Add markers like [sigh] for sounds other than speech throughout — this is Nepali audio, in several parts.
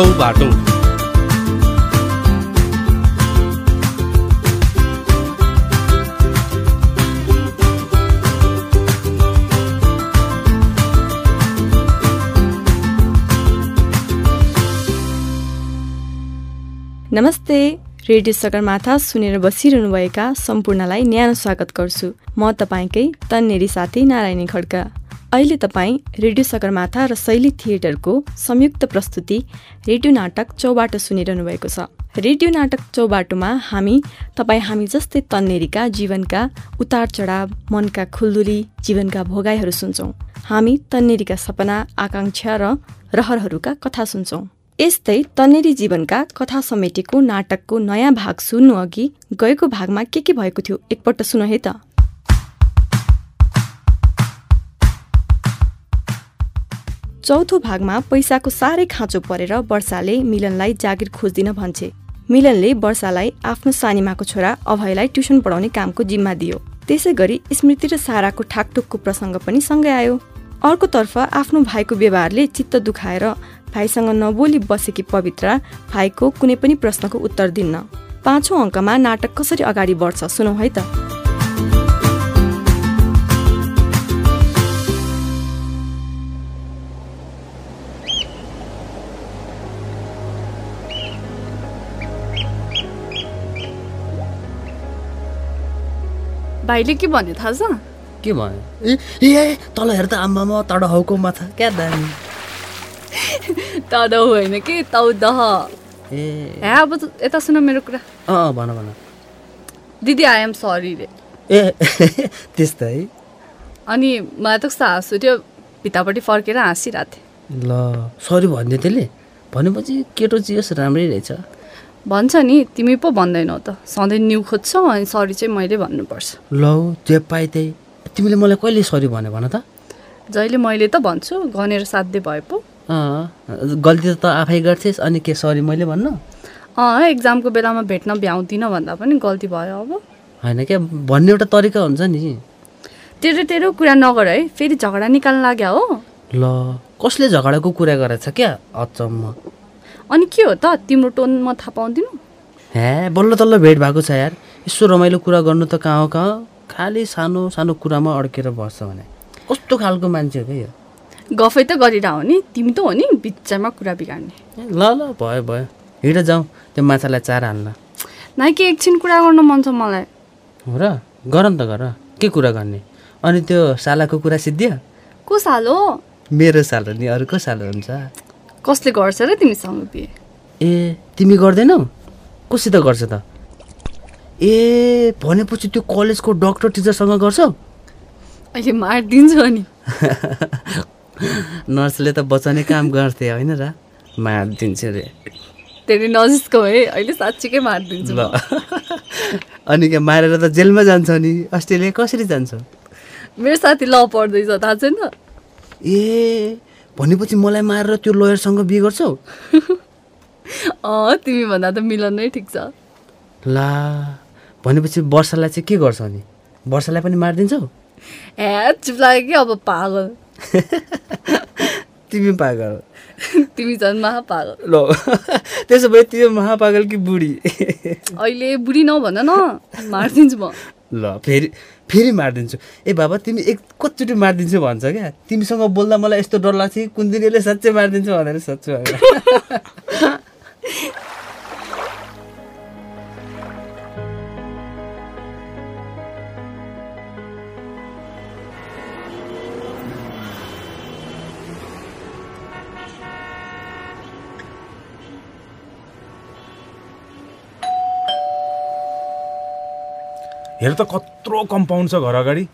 चौबाटो नमस्ते रेडियो सगरमाथा सुनेर बसिरहनुभएका सम्पूर्णलाई न्यानो स्वागत गर्छु। म तपाईँकै तन्नेरी साथी नारायणी खड्का। अहिले तपाईँ रेडियो सगरमाथा र शैली थिएटरको संयुक्त प्रस्तुति रेडियो नाटक चौबाटो सुनिरहनु भएको छ। रेडियो नाटक चौबाटोमा हामी तपाईँ हामी जस्तै तन्नेरीका जीवनका उतार चढाव मनका खुल्दुली जीवनका भोगाईहरू सुन्छौँ। हामी तन्नेरीका सपना आकाङ्क्षा र रहरहरूका कथा सुन्छौँ। यस्तै तन्नेरी जीवनका कथा समेटेको नाटकको नयाँ भाग सुन्नु अघि गएको भागमा के के भएको थियो एकपल्ट सुन है त। चौथो भागमा पैसाको साह्रै खाँचो परेर वर्षाले मिलनलाई जागिर खोजिदिन भन्छे। मिलनले वर्षालाई आफ्नो सानीमाको छोरा अभयलाई ट्युसन पढाउने कामको जिम्मा दियो। त्यसै गरी स्मृति र साराको ठाकटुकको प्रसङ्ग पनि सँगै आयो। अर्कोतर्फ आफ्नो भाइको व्यवहारले चित्त दुखाएर भाइसँग नबोली बसेकी पवित्रा भाइको कुनै पनि प्रश्नको उत्तर दिन्न। पाँचौँ अङ्कमा नाटक कसरी अगाडि बढ्छ सुनौ है त? भाइले के भन्यो थाहा छ? के भयो ए ए तल हेर त आम्मामा तड हाउको माथा क्या दामी? [laughs] तद होइन कि? तौ दह। ए। ए अब त यता सुन मेरो कुरा। अँ भन भन। दिदी आई एम सरी रे। ए [laughs] त्यस्तै। है अनि मलाई त कस्तो हाँस उठ्यो भित्तापट्टि फर्केर हाँसिरहेको थिएँ। ल सरी भनिदियो त्यसले। भनेपछि केटो चियोस् राम्रै रहेछ। भन्छ नि तिमी पो भन्दैनौ त। सधैँ न्यु खोज्छौ अनि सरी चाहिँ मैले भन्नुपर्छ। ल जे पाए त्यही तिमीले मलाई कहिले सरी भन्यो भन त? जहिले मैले त भन्छु गनेर साध्य भए पो। गल्ती त आफै गर्थेस् अनि के सरी मैले भन्नु? अँ एक्जामको बेलामा भेट्न भ्याउँदिनँ भन्दा पनि गल्ती भयो अब। होइन क्या भन्ने एउटा तरिका हुन्छ नि। तेरो तेरो कुरा नगर है फेरि झगडा निकाल्न लाग्यो हो। ल कसले झगडाको कुरा गरेछ क्या अचम्म। अनि के हो त? तिम्रो टोन म थाहा पाउँदिनँ। हे बल्ल तल्ल भेट भएको छ यार। यसो रमाइलो कुरा गर्नु त कहाँ हो कहाँ हो? खालि सानो सानो कुरामा अड्केर बस्छ भने। कस्तो खालको मान्छे हो क्या यो? गफै त गरिरह हो नि। तिमी त हो नि बिचमा कुरा बिगार्ने। ल ल भयो भयो। हिँड जाउँ। त्यो माछालाई चार हाल्न। नाइ कि एकछिन कुरा गर्न मन छ मलाई। हो र? गर नि त गर। के कुरा गर्ने? अनि त्यो सालाको कुरा सिद्धियो? को सालो? मेरो सालो नि। अरूको सालो हुन्छ। कसले गर्छ र तिमीसँग बिहे? ए तिमी गर्दैनौ? कोसित गर्छ त? ए भनेपछि त्यो कलेजको डक्टर टिचरसँग गर्छौ? अहिले मारिदिन्छु अनि। [laughs] नर्सले त बचाउने काम गर्थे होइन र? मारिदिन्छ रे। धेरै नजिसको है अहिले साँच्चीकै मारिदिन्छु। ल। अनि के मारेर त जेलमा जान्छ नि? अस्ट्रेलिया कसरी जान्छ? मेरो साथी ल पढ्दैछ थाहा छैन? ए भनेपछि मलाई मारेर त्यो लयरसँग बिहे गर्छौ? [laughs] अँ तिमी भन्दा त मिलन नै ठिक छ। ला भनेपछि वर्षालाई चाहिँ के गर्छौ नि वर्षालाई पनि मारिदिन्छौ? ए चुप लाग्यो कि अब पागल। [laughs] तिमी पागल। [laughs] तिमी झन् महा पागल ल त्यसो भए त्यो महापागल कि बुढी? अहिले बुढी नभन न मारिदिन्छु म। ल फेरि फेरि मारिदिन्छु। ए बाबा तिमी एक कचोटि मारिदिन्छु भन्छ क्या। तिमीसँग बोल्दा मलाई यस्तो डर लाग्छ कि कुन दिन यसले साँच्चै मारिदिन्छु भनेर सोध्छु। [laughs] हेर त कत्रो कम्पाउन्ड छ घर अगाडि।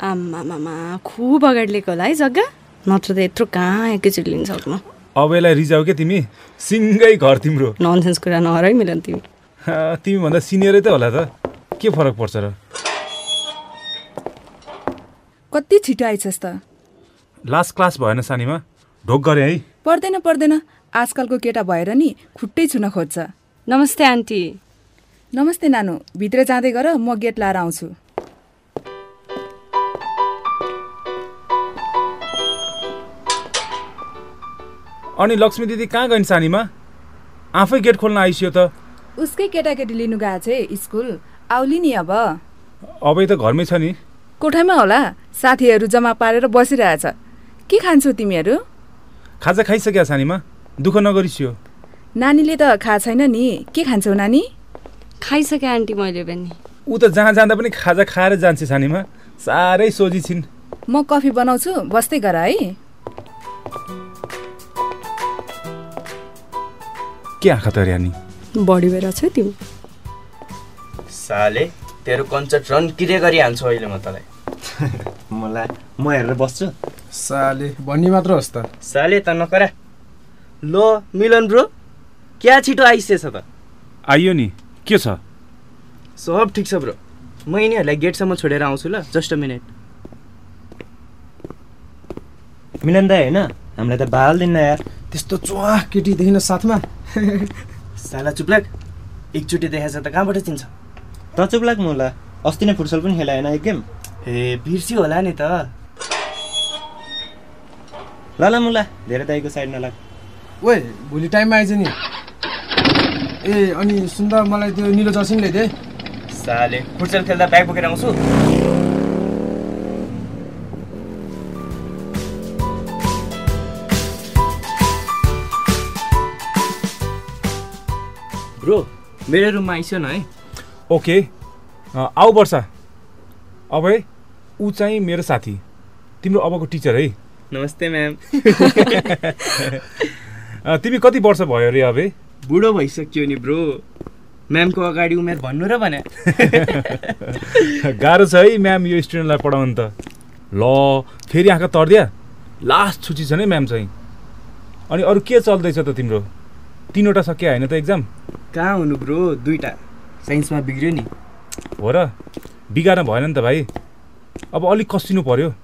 आमामामा खुब अगाडि लिएको होला है जग्गा। नत्र त यत्रो कहाँ एकैचोटि लिन सक्नु। अब यसलाई रिजाउ के तिमी? सिङ्गै घर तिम्रो। ननसेन्स कुरा नहर है मिलन तिमी। हा, तिमीभन्दा सिनियरै त होला त। के फरक पर्छ र? कति छिटो आइछस् त। लास्ट क्लास भएन सानीमा। ढोक गरे है। पर्दैन पर्दैन। आजकलको केटा भएर नि खुट्टै छुन खोज्छ। नमस्ते आन्टी। नमस्ते नानु भित्र जाँदै गर म गेट लाएर आउँछु। अनि लक्ष्मी दिदी कहाँ गइन् सानीमा? आफै गेट खोल्न आइसियो त। उसकै केटाकेटी लिनु गएको छ स्कुल। आउली नि अब। अबै त घरमै छ नि। कोठामा होला। साथीहरू जम्मा पारेर बसिरहेछ। के खान्छौ तिमीहरू? खाजा खाइसक्यो सानीमा। दुःख नगरिसियो। नानीले त खा छैन नि। के खान्छौ नानी? खाइसकेँ आन्टी मैले पनि। ऊ त जहाँ जाँदा पनि खाजा खाएर जान्छ सानीमा। साह्रै सोझी छिन्। म कफी बनाउँछु बस्दै गर है। के आँखा त ऱ्यानी बढी भएर छ तिमी साले तेरो कन्सर्ट रन किरे गरिहाल्छु अहिले म तँलाई। [laughs] मलाई म हेरेर बस्छु। साले भन्ने मात्र होस् त। साले त नकरा। लो मिलन ब्रो क्या छिटो आइसिएछ त? आइयो नि। के छ? सब ठिक छ ब्रो। म यिनीहरूलाई गेटसम्म छोडेर आउँछु ल जस्ट अ मिनट। मिलन दाई होइन? हामीलाई त भाल दिन्न यार। त्यस्तो चुवा केटी देखिन साथमा? [laughs] साला चुप्लाक एकचोटि देखाएछ त कहाँबाट चिन्छ? त चुप लाग मुला अस्ति नै फुटसल पनि खेला होइन एक गेम। ए बिर्सी होला नि त। ल ल मुला। धेरै दाईको साइड नलाग। ओए भोलि टाइममा आइज नि। ए अनि सुन्दा मलाई त्यो निलो जर्सी पनि ल्याइदे। साले फुटसल खेल्दा ब्याग बोकेर आउँछु। ब्रो मेरो रुममा आइसो न है। ओके। आऊ वर्षा। अब है ऊ चाहिँ मेरो साथी। तिम्रो अबको टिचर है। नमस्ते म्याम। [laughs] तिमी कति वर्ष भयो अरे अब बुढो भइसक्यो नि ब्रो। म्यामको अगाडि उमेर भन्नु र भने। [laughs] गाह्रो छ है म्याम यो स्टुडेन्टलाई पढाउनु त। ल फेरि आँखा तर्दिया। लास्ट छुट्टी छ नि म्याम चाहिँ। अनि अरू के चल्दैछ त तिम्रो? तिनवटा सकिया होइन त एक्जाम कहाँ हुनु ब्रो? दुइटा साइन्समा बिग्रियो नि। हो र। बिगार्न भएन नि त भाइ। अब अलिक कसिनु पर्यो।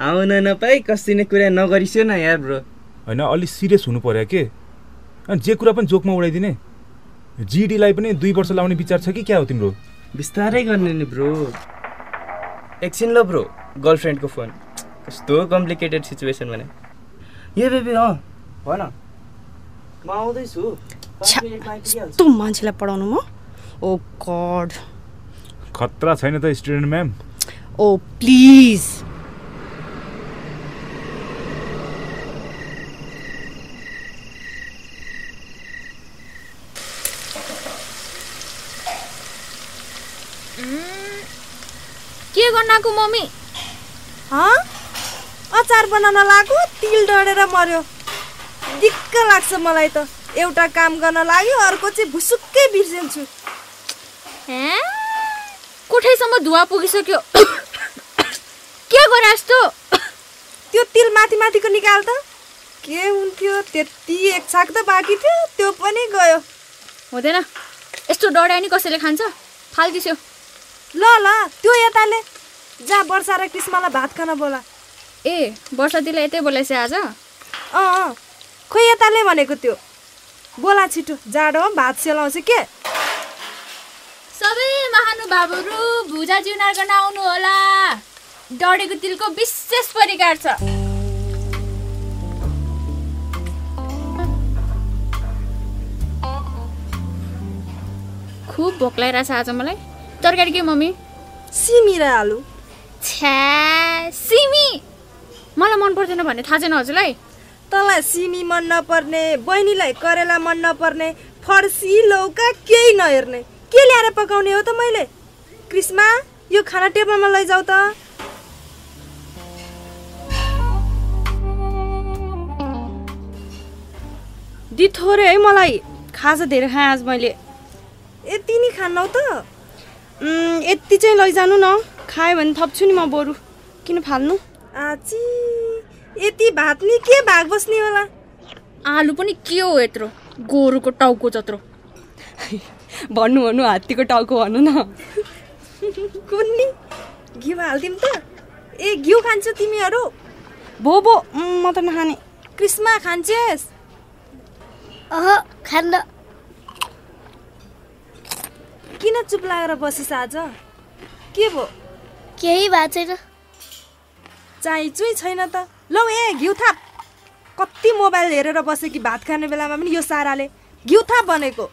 आउन नपाई कस्तिने कुरा नगरिस्यो न यार ब्रो। होइन अलिक सिरियस हुनु पर्यो के अनि जे कुरा पनि जोकमा उडाइदिने। जिडीलाई पनि दुई वर्ष लाउने विचार छ कि क्या हो तिम्रो? बिस्तारै गर्ने नि ब्रो। एकछिन ल ब्रो गर्लफ्रेन्डको फोन। कस्तो कम्प्लिकेटेड सिचुएसन भने। ए बेबी अँ भन। म आउँदैछु। यस्तो मान्छेलाई पढाउनु म? ओ गड खतरा छैन त स्टुडेन्ट म्याम। ओ प्लिज के गर्नको मम्मी? अचार बनाउन लाग्यो तिल डढेर मर्यो दिक्क लाग्छ मलाई त। एउटा काम गर्न लाग्यो अर्को चाहिँ भुसुक्कै बिर्सिन्छु। हे कोठैसम्म धुवा पुगिसक्यो। के गरे जस्तो त्यो तिल माथि माथिको निकाल त। के हुन्थ्यो? त्यति एक छाक त बाँकी थियो त्यो पनि गयो। हुँदैन। यस्तो डढाइ नि कसैले खान्छ? फाल्दिस्यो ल ल त्यो यताले। जा वर्षा र कृष्णलाई भात खान बोला ए वर्षातीलाई यतै बोलाइछ आज अँ अँ खोइ यताले भनेको त्यो बोला छिटो जाडो भात सेलाउँछ के सबै महानुभावहरू भुजा जिउनार गर्न आउनु होला डढेको तिलको विशेष परिकार छ खुब भोक लागिरहेछ आज मलाई तरकारी के मम्मी सिमी र आलु छ्या सिमी। मलाई मन पर्दैन भन्ने थाहा छैन हजुरलाई? तँलाई सिमी मन नपर्ने बहिनीलाई करेला मन नपर्ने फर्सी लौका केही नहेर्ने। के ल्याएर पकाउने हो त मैले? क्रिस्मा यो खाना टेबलमा लैजाऊ त। दि थोरै है मलाई। खाजा धेरै खाएँ आज मैले। यति नि खान्नौ त? यति चाहिँ लैजानु न। खायो भने थप्छु नि म बरु किन फाल्नु आची यति भात नि के भाग बस्ने होला आलु पनि के हो यत्रो गोरुको टाउको जत्रो भन्नु भन्नु हात्तीको टाउको भन्नु न कुन्नी घिउ हालिदिउँ त ए घिउ खान्छौ तिमीहरू भो भो म त नखाने क्रिस्मा खान्छेस अह खान्न किन चुप लागेर बसिस आज के भो केही भएको छैन। चाहिँ चुई छैन त। लौ ए घिउ थाप कति मोबाइल हेरेर बस्यो कि भात खाने बेलामा पनि यो साराले। घिउ थाप भनेको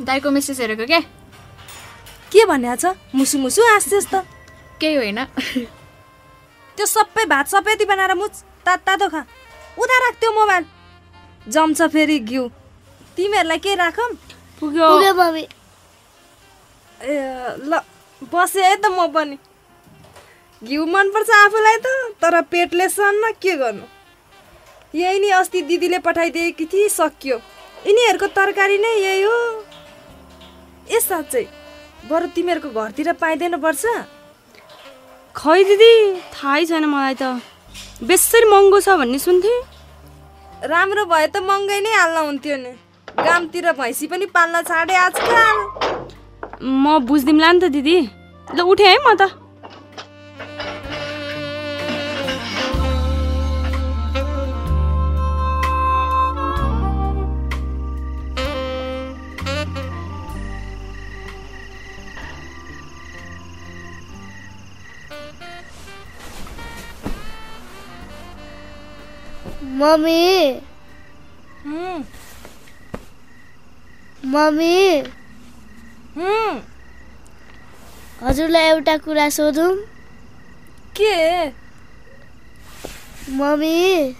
दाईको मेसेज हेरेको के? के भन्या छ? मुसु मुसु हाँस्छस् त केही होइन। त्यो सबै भात सपेती बनाएर मुच तात तातो खा। उता राख त्यो मोबाइल। जम्छ फेरि घिउ। तिमीहरूलाई के राखौँ? पुग्यो। ए ल बसेँ है त म पनि। घिउ मनपर्छ आफूलाई त तर पेटले सन्न के गर्नु? यही नि अस्ति दिदीले पठाइदिएकी थिए सकियो। यिनीहरूको तरकारी नै यही हो। ए साँच्चै। बरु तिमीहरूको घरतिर पाइँदैन पर्छ। खै दिदी थाहै छैन मलाई त। बेसरी महँगो छ भन्ने सुन्थेँ। राम्रो भए त महँगै नै हाल्न हुन्थ्यो नि। गामतिर भैँसी पनि पाल्न छाडे आजकल। म बुझिदिउँला नि त दिदी। ल उठेँ है म त। मम्मी। हुँ, मम्मी। हुँ, हजुरलाई एउटा कुरा सोधौँ? के? मम्मी।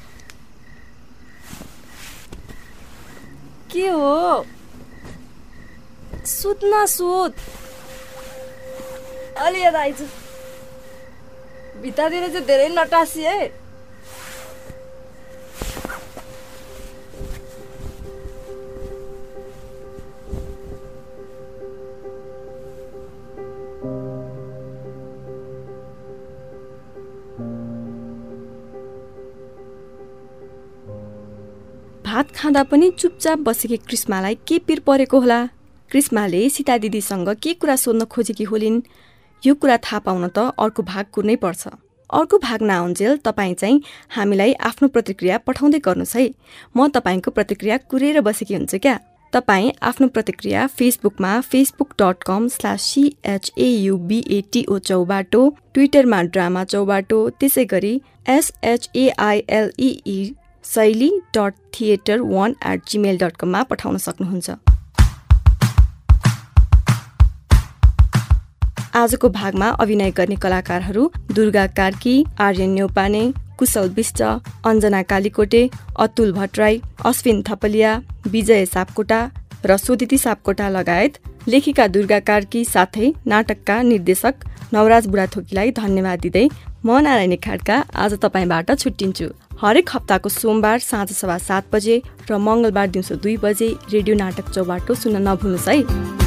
के हो? सुत न सुत। अलि यता आइज। भित्रतिर चाहिँ धेरै नटासी भात खाँदा पनि चुपचाप बसेकी क्रिस्मालाई के पिर परेको होला? क्रिस्माले सीता दिदीसँग के कुरा सोध्न खोजेकी होलिन्? यो कुरा थाहा पाउन त अर्को भाग कुर्नै पर्छ। अर्को भाग नआउन्जेल तपाईँ चाहिँ हामीलाई आफ्नो प्रतिक्रिया पठाउँदै गर्नुहोस् है। म तपाईँको प्रतिक्रिया कुरेर बसेकी हुन्छु क्या। तपाईँ आफ्नो प्रतिक्रिया फेसबुकमा फेसबुक डट कम स्ल्यास सिएचएयुबिएटिओ चौबाटो ट्विटरमा ड्रामा चौबाटो त्यसै गरी एसएचएआइएलइई शैली dot theatre one at Gmail dot कममा पठाउन सक्नुहुन्छ। आजको भागमा अभिनय गर्ने कलाकारहरू दुर्गा कार्की आर्यन न्यौपाने कुशल विष्ट अञ्जना कालीकोटे अतुल भट्टराई अश्विन थपलिया विजय सापकोटा र सुदिति सापकोटा लगायत लेखिका दुर्गा कार्की साथै नाटकका निर्देशक नवराज बुढाथोकीलाई धन्यवाद दिँदै म नारायणी खाड्का आज तपाईँबाट छुट्टिन्छु। हरेक हप्ताको सोमबार साँझ सभा सात बजे र मङ्गलबार दिउँसो दुई बजे रेडियो नाटक चौबाटो सुन्न नभुल्नुहोस् है।